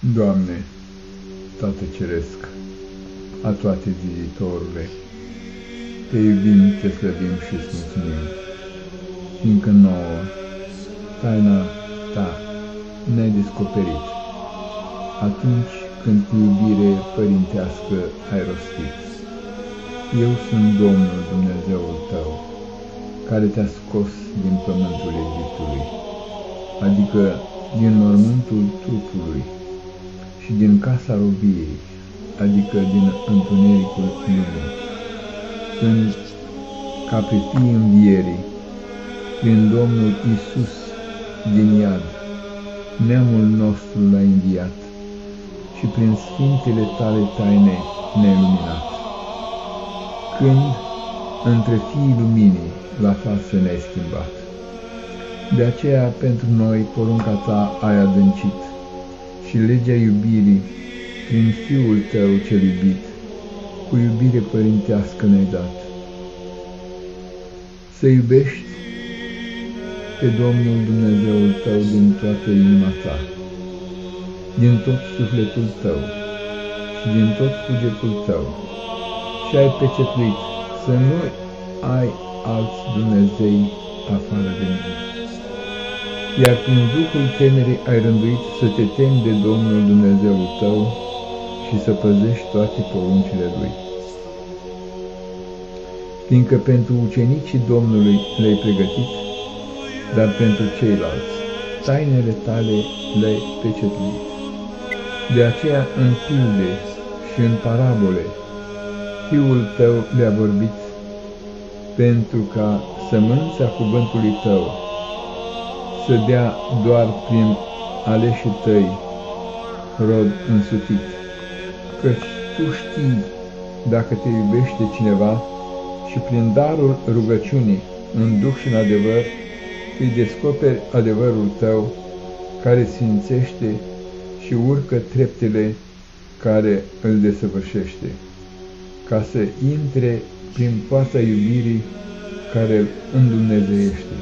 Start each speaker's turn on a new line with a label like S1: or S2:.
S1: Doamne, Tată Ceresc, a toate viitorule, Te iubim, Te slăbim și îți mulțumim, fiindcă nouă taina Ta ne-ai descoperit, atunci când cu iubire părintească ai rostit. Eu sunt Domnul Dumnezeul Tău, care te-a scos din pământul Egiptului, adică din mormântul trupului, și din casa robiei, adică din întunericul lumii, când, ca pe fii învierii, prin Domnul Isus din iad, neamul nostru l-a înviat și prin sfintele tale taine ne-a luminat. Când, între fiii luminii, la față ne-ai schimbat. De aceea, pentru noi, porunca ta ai adâncit, și legea iubirii prin Fiul Tău cel iubit, cu iubire părintească ne-ai dat. Să iubești pe Domnul Dumnezeul Tău din toată inima ta, din tot sufletul tău și din tot cugetul tău și ai pecetuit să nu ai alți Dumnezei afară de mine iar prin Duhul temerii ai rânduit să te temi de Domnul Dumnezeul tău și să păzești toate poruncile Lui. Fiindcă pentru ucenicii Domnului le-ai pregătit, dar pentru ceilalți, tainele tale le-ai pecetuit. De aceea în pilde și în parabole, Fiul tău le-a vorbit, pentru ca sămânța cuvântului tău să dea doar prin aleșii tăi rod însutit, căci tu știi dacă te iubește cineva și prin darul rugăciunii, în duh și în adevăr, îi descoperi adevărul tău, care sfințește și urcă treptele care îl desăvârșește, ca să intre prin poarta iubirii care îl îndumnezeiește.